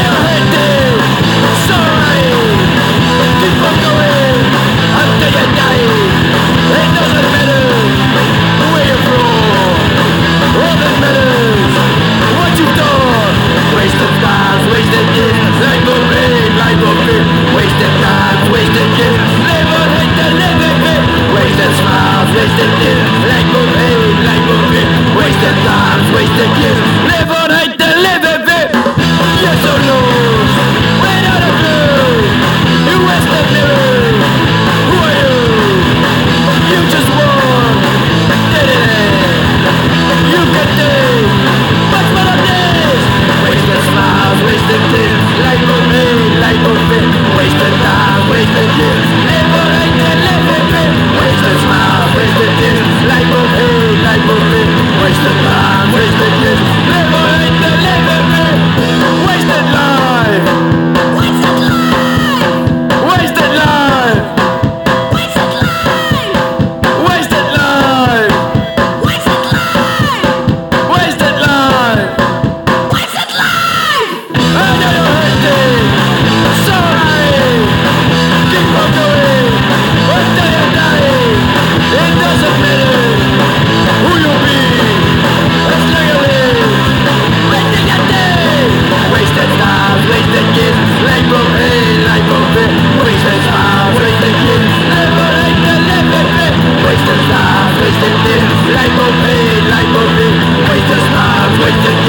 your head, Thank you.